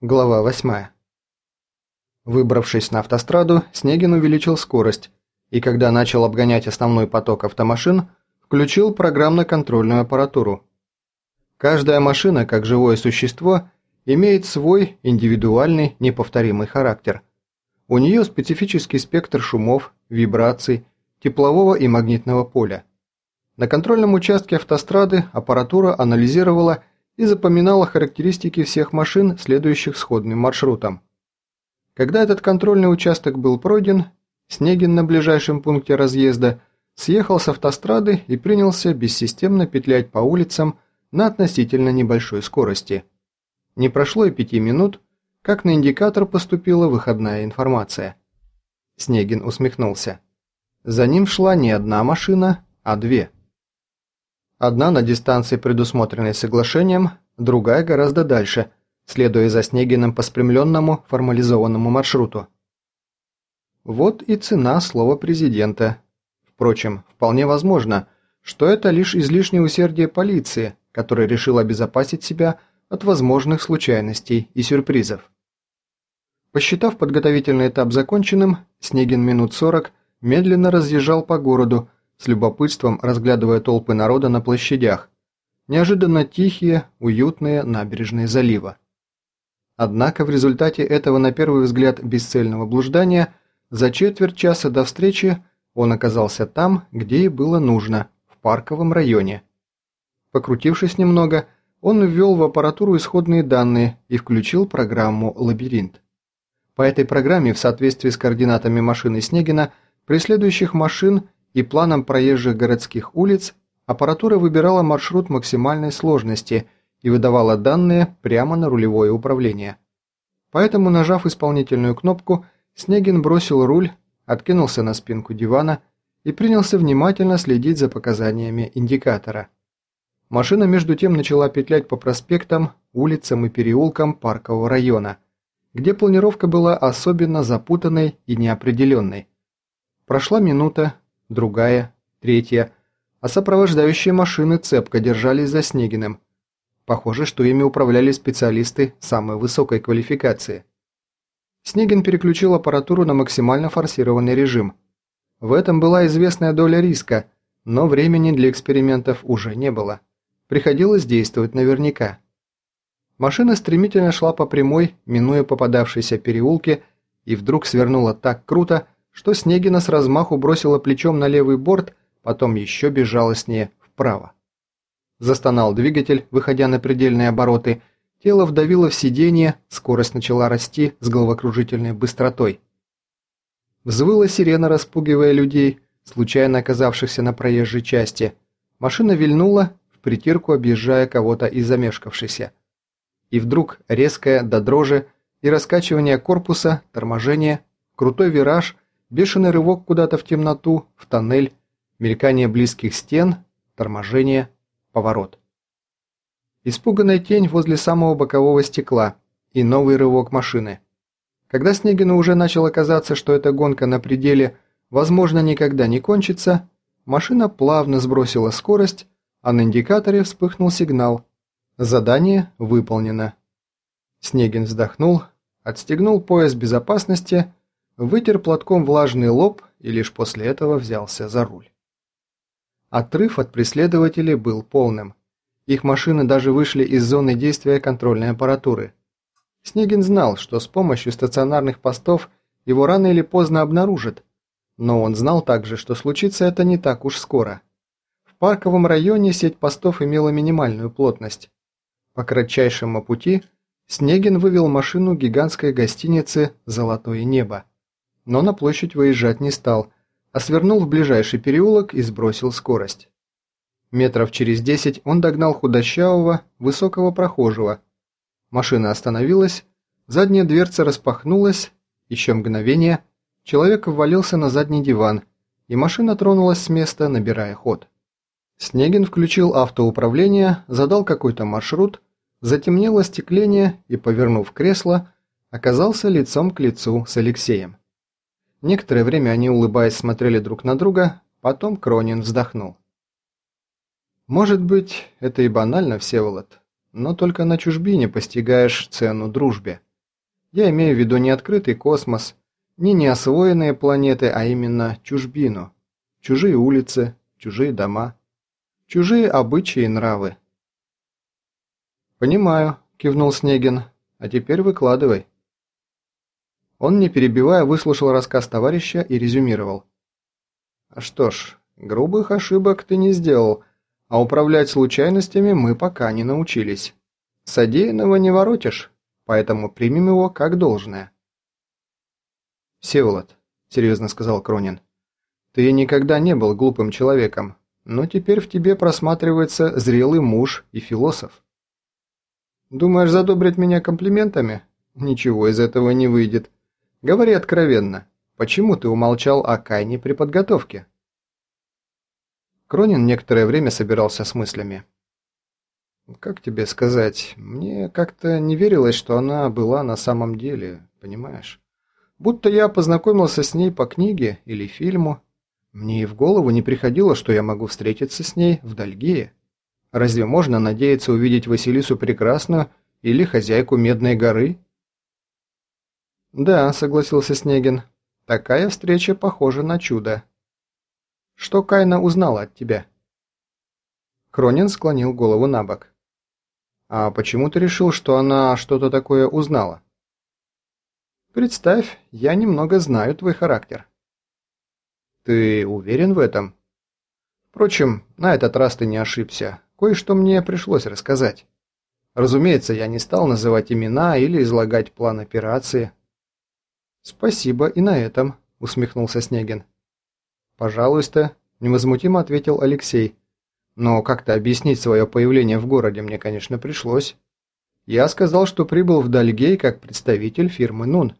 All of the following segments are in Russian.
Глава 8. Выбравшись на автостраду, Снегин увеличил скорость, и когда начал обгонять основной поток автомашин, включил программно-контрольную аппаратуру. Каждая машина, как живое существо, имеет свой индивидуальный неповторимый характер. У нее специфический спектр шумов, вибраций, теплового и магнитного поля. На контрольном участке автострады аппаратура анализировала и запоминала характеристики всех машин, следующих сходным маршрутом. Когда этот контрольный участок был пройден, Снегин на ближайшем пункте разъезда съехал с автострады и принялся бессистемно петлять по улицам на относительно небольшой скорости. Не прошло и пяти минут, как на индикатор поступила выходная информация. Снегин усмехнулся. За ним шла не одна машина, а две. Одна на дистанции, предусмотренной соглашением, другая гораздо дальше, следуя за Снегиным по спрямленному формализованному маршруту. Вот и цена слова президента. Впрочем, вполне возможно, что это лишь излишнее усердие полиции, которая решила обезопасить себя от возможных случайностей и сюрпризов. Посчитав подготовительный этап законченным, Снегин минут сорок медленно разъезжал по городу, с любопытством разглядывая толпы народа на площадях, неожиданно тихие, уютные набережные залива. Однако в результате этого на первый взгляд бесцельного блуждания за четверть часа до встречи он оказался там, где и было нужно, в парковом районе. Покрутившись немного, он ввел в аппаратуру исходные данные и включил программу «Лабиринт». По этой программе в соответствии с координатами машины Снегина преследующих машин и планом проезжих городских улиц аппаратура выбирала маршрут максимальной сложности и выдавала данные прямо на рулевое управление. Поэтому, нажав исполнительную кнопку, Снегин бросил руль, откинулся на спинку дивана и принялся внимательно следить за показаниями индикатора. Машина между тем начала петлять по проспектам, улицам и переулкам паркового района, где планировка была особенно запутанной и неопределенной. Прошла минута, другая, третья, а сопровождающие машины цепко держались за Снегиным. Похоже, что ими управляли специалисты самой высокой квалификации. Снегин переключил аппаратуру на максимально форсированный режим. В этом была известная доля риска, но времени для экспериментов уже не было. Приходилось действовать наверняка. Машина стремительно шла по прямой, минуя попадавшиеся переулки, и вдруг свернула так круто, что Снегина с размаху бросила плечом на левый борт, потом еще безжалостнее вправо. Застонал двигатель, выходя на предельные обороты, тело вдавило в сиденье, скорость начала расти с головокружительной быстротой. Взвыла сирена, распугивая людей, случайно оказавшихся на проезжей части. Машина вильнула, в притирку объезжая кого-то из замешкавшихся. И вдруг резкое до дрожи и раскачивание корпуса, торможение, крутой вираж – бешеный рывок куда-то в темноту, в тоннель, мелькание близких стен, торможение, поворот. Испуганная тень возле самого бокового стекла и новый рывок машины. Когда Снегину уже начало казаться, что эта гонка на пределе, возможно, никогда не кончится, машина плавно сбросила скорость, а на индикаторе вспыхнул сигнал. Задание выполнено. Снегин вздохнул, отстегнул пояс безопасности вытер платком влажный лоб и лишь после этого взялся за руль. Отрыв от преследователей был полным. Их машины даже вышли из зоны действия контрольной аппаратуры. Снегин знал, что с помощью стационарных постов его рано или поздно обнаружат, но он знал также, что случится это не так уж скоро. В парковом районе сеть постов имела минимальную плотность. По кратчайшему пути Снегин вывел машину гигантской гостиницы «Золотое небо» но на площадь выезжать не стал, а свернул в ближайший переулок и сбросил скорость. Метров через десять он догнал худощавого, высокого прохожего. Машина остановилась, задняя дверца распахнулась, еще мгновение, человек ввалился на задний диван, и машина тронулась с места, набирая ход. Снегин включил автоуправление, задал какой-то маршрут, затемнело стекление и, повернув кресло, оказался лицом к лицу с Алексеем. Некоторое время они, улыбаясь, смотрели друг на друга, потом Кронин вздохнул. «Может быть, это и банально, Всеволод, но только на чужбине постигаешь цену дружбе», Я имею в виду не открытый космос, не неосвоенные планеты, а именно чужбину. Чужие улицы, чужие дома, чужие обычаи и нравы. «Понимаю», – кивнул Снегин. «А теперь выкладывай». Он, не перебивая, выслушал рассказ товарища и резюмировал. «А что ж, грубых ошибок ты не сделал, а управлять случайностями мы пока не научились. Содеянного не воротишь, поэтому примем его как должное». «Всеволод», – серьезно сказал Кронин, – «ты никогда не был глупым человеком, но теперь в тебе просматривается зрелый муж и философ». «Думаешь задобрить меня комплиментами? Ничего из этого не выйдет. Говори откровенно, почему ты умолчал о Кайне при подготовке?» Кронин некоторое время собирался с мыслями. «Как тебе сказать, мне как-то не верилось, что она была на самом деле, понимаешь? Будто я познакомился с ней по книге или фильму. Мне и в голову не приходило, что я могу встретиться с ней в Дальгее. Разве можно надеяться увидеть Василису Прекрасную или хозяйку Медной горы?» «Да», — согласился Снегин, — «такая встреча похожа на чудо». «Что Кайна узнала от тебя?» Кронин склонил голову на бок. «А почему ты решил, что она что-то такое узнала?» «Представь, я немного знаю твой характер». «Ты уверен в этом?» «Впрочем, на этот раз ты не ошибся. Кое-что мне пришлось рассказать. Разумеется, я не стал называть имена или излагать план операции». «Спасибо и на этом», — усмехнулся Снегин. «Пожалуйста», — невозмутимо ответил Алексей. «Но как-то объяснить свое появление в городе мне, конечно, пришлось. Я сказал, что прибыл в Дальгей как представитель фирмы «Нун».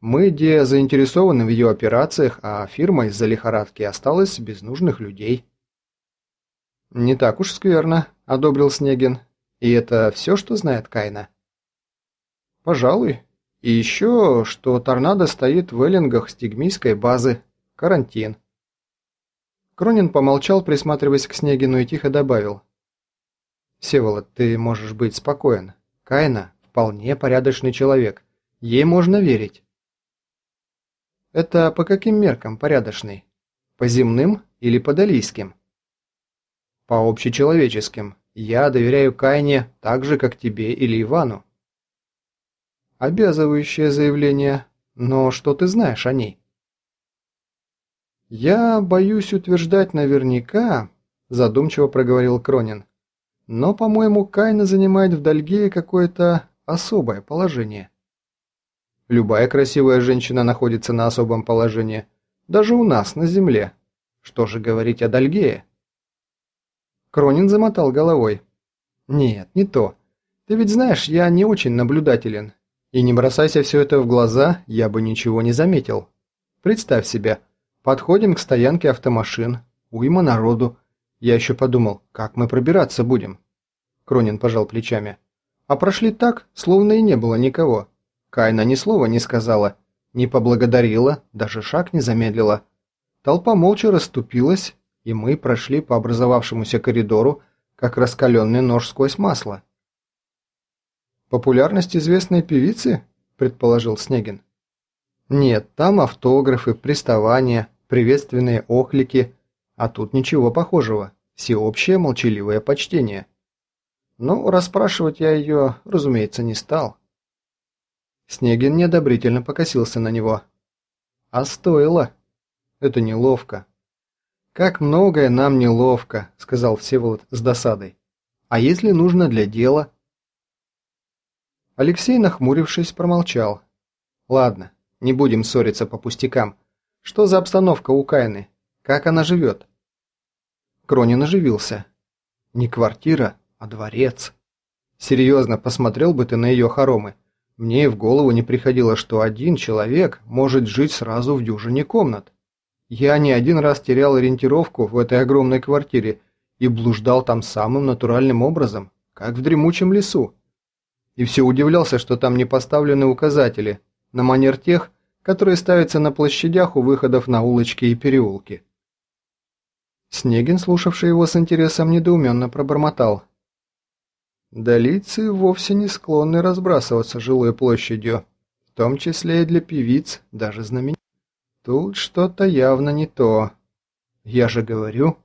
Мы где заинтересованы в ее операциях, а фирма из-за лихорадки осталась без нужных людей». «Не так уж скверно», — одобрил Снегин. «И это все, что знает Кайна?» «Пожалуй», и еще, что торнадо стоит в эллингах стигмийской базы. Карантин. Кронин помолчал, присматриваясь к Снегину, и тихо добавил. «Всеволод, ты можешь быть спокоен. Кайна вполне порядочный человек. Ей можно верить». «Это по каким меркам порядочный? По земным или по далийским?» «По общечеловеческим. Я доверяю Кайне так же, как тебе или Ивану. Обязывающее заявление. Но что ты знаешь о ней? Я боюсь утверждать наверняка, задумчиво проговорил Кронин. Но, по-моему, Кайна занимает в Дальгее какое-то особое положение. Любая красивая женщина находится на особом положении, даже у нас, на земле. Что же говорить о Дальгее? Кронин замотал головой. Нет, не то. Ты ведь знаешь, я не очень наблюдателен и не бросайся все это в глаза, я бы ничего не заметил. Представь себе, подходим к стоянке автомашин, уйма народу. Я еще подумал, как мы пробираться будем. Кронин пожал плечами. А прошли так, словно и не было никого. Кайна ни слова не сказала, не поблагодарила, даже шаг не замедлила. Толпа молча расступилась, и мы прошли по образовавшемуся коридору, как раскаленный нож сквозь масло. «Популярность известной певицы?» – предположил Снегин. «Нет, там автографы, приставания, приветственные оклики, а тут ничего похожего, всеобщее молчаливое почтение. Но расспрашивать я ее, разумеется, не стал». Снегин неодобрительно покосился на него. «А стоило. Это неловко». «Как многое нам неловко», – сказал Всеволод с досадой. «А если нужно для дела?» Алексей, нахмурившись, промолчал. «Ладно, не будем ссориться по пустякам. Что за обстановка у Кайны? Как она живет?» Кронин оживился. «Не квартира, а дворец. Серьезно, посмотрел бы ты на ее хоромы. Мне и в голову не приходило, что один человек может жить сразу в дюжине комнат. Я не один раз терял ориентировку в этой огромной квартире и блуждал там самым натуральным образом, как в дремучем лесу и все удивлялся, что там не поставлены указатели, на манер тех, которые ставятся на площадях у выходов на улочки и переулки. Снегин, слушавший его с интересом, недоуменно пробормотал. «Долицы вовсе не склонны разбрасываться жилой площадью. В том числе и для певиц, даже знаменитых. Тут что-то явно не то. Я же говорю.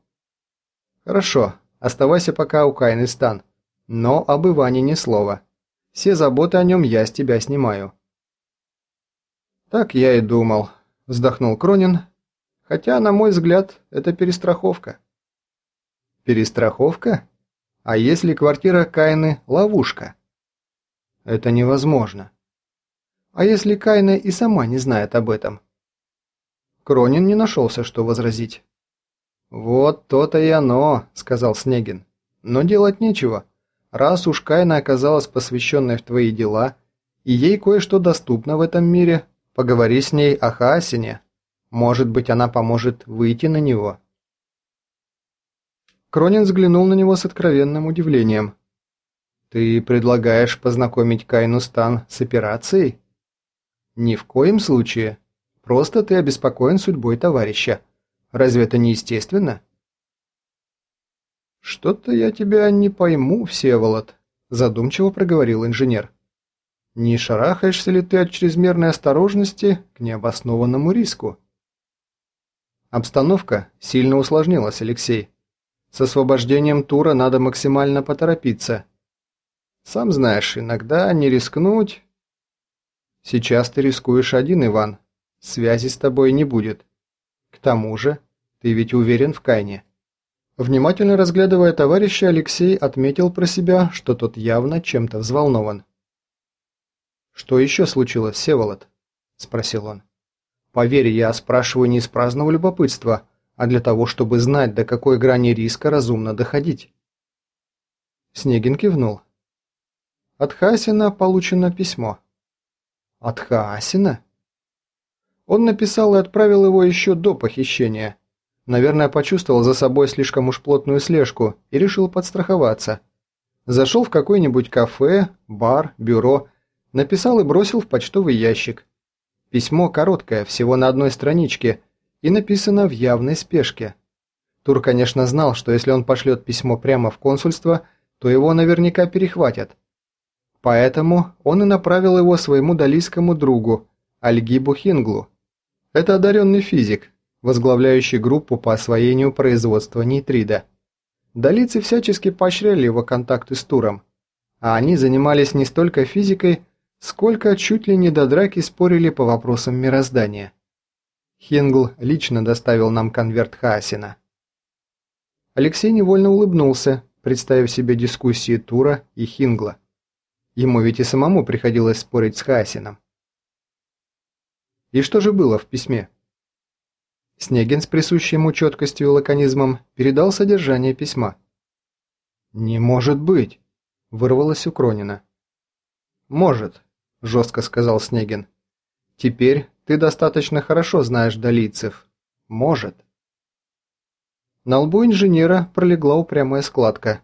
Хорошо, оставайся пока у Кайны Стан. Но об Иване ни слова. Все заботы о нем я с тебя снимаю. Так я и думал, вздохнул Кронин. Хотя, на мой взгляд, это перестраховка. Перестраховка? А если квартира Кайны – ловушка? Это невозможно. А если Кайна и сама не знает об этом? Кронин не нашелся, что возразить. «Вот то-то и оно», – сказал Снегин. «Но делать нечего. Раз уж Кайна оказалась посвященной в твои дела, и ей кое-что доступно в этом мире, поговори с ней о Хаасине. Может быть, она поможет выйти на него». Кронин взглянул на него с откровенным удивлением. «Ты предлагаешь познакомить Кайну Стан с операцией?» «Ни в коем случае. Просто ты обеспокоен судьбой товарища. Разве это не естественно?» «Что-то я тебя не пойму, Всеволод», – задумчиво проговорил инженер. «Не шарахаешься ли ты от чрезмерной осторожности к необоснованному риску?» Обстановка сильно усложнилась, Алексей. С освобождением тура надо максимально поторопиться. Сам знаешь, иногда не рискнуть... Сейчас ты рискуешь один, Иван. Связи с тобой не будет. К тому же, ты ведь уверен в Кайне. Внимательно разглядывая товарища, Алексей отметил про себя, что тот явно чем-то взволнован. «Что еще случилось, Севолод?» – спросил он. «Поверь, я спрашиваю не из праздного любопытства, а для того, чтобы знать, до какой грани риска разумно доходить. Снегин кивнул. От Хасина получено письмо. От Хасина? Он написал и отправил его еще до похищения. Наверное, почувствовал за собой слишком уж плотную слежку и решил подстраховаться. Зашел в какое-нибудь кафе, бар, бюро, написал и бросил в почтовый ящик. Письмо короткое, всего на одной страничке, и написано в явной спешке. Тур, конечно, знал, что если он пошлет письмо прямо в консульство, то его наверняка перехватят. Поэтому он и направил его своему далийскому другу, Альгибу Хинглу. Это одаренный физик, возглавляющий группу по освоению производства нитрида. Далицы всячески поощряли его контакты с Туром, а они занимались не столько физикой, сколько чуть ли не до драки спорили по вопросам мироздания. Хингл лично доставил нам конверт Хасина. Алексей невольно улыбнулся, представив себе дискуссии Тура и Хингла. Ему ведь и самому приходилось спорить с Хасином. И что же было в письме? Снегин с присущей ему четкостью и лаконизмом передал содержание письма. «Не может быть!» – вырвалось у Кронина. «Может», – жестко сказал Снегин. «Теперь ты достаточно хорошо знаешь долийцев. Может. На лбу инженера пролегла упрямая складка.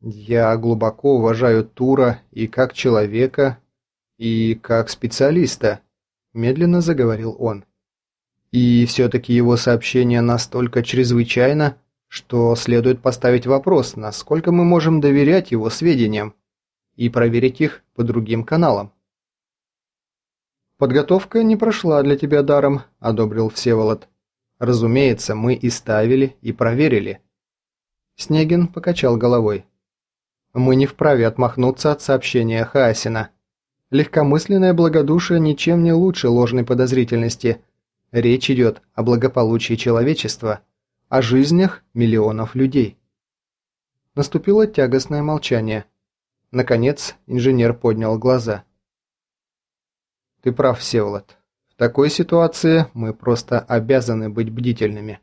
Я глубоко уважаю Тура и как человека, и как специалиста, медленно заговорил он. И все-таки его сообщение настолько чрезвычайно, что следует поставить вопрос, насколько мы можем доверять его сведениям и проверить их по другим каналам. «Подготовка не прошла для тебя даром», – одобрил Всеволод. «Разумеется, мы и ставили, и проверили». Снегин покачал головой. «Мы не вправе отмахнуться от сообщения Хасина. Легкомысленное благодушие ничем не лучше ложной подозрительности. Речь идет о благополучии человечества, о жизнях миллионов людей». Наступило тягостное молчание. Наконец инженер поднял глаза – ты прав, Всеволод. В такой ситуации мы просто обязаны быть бдительными.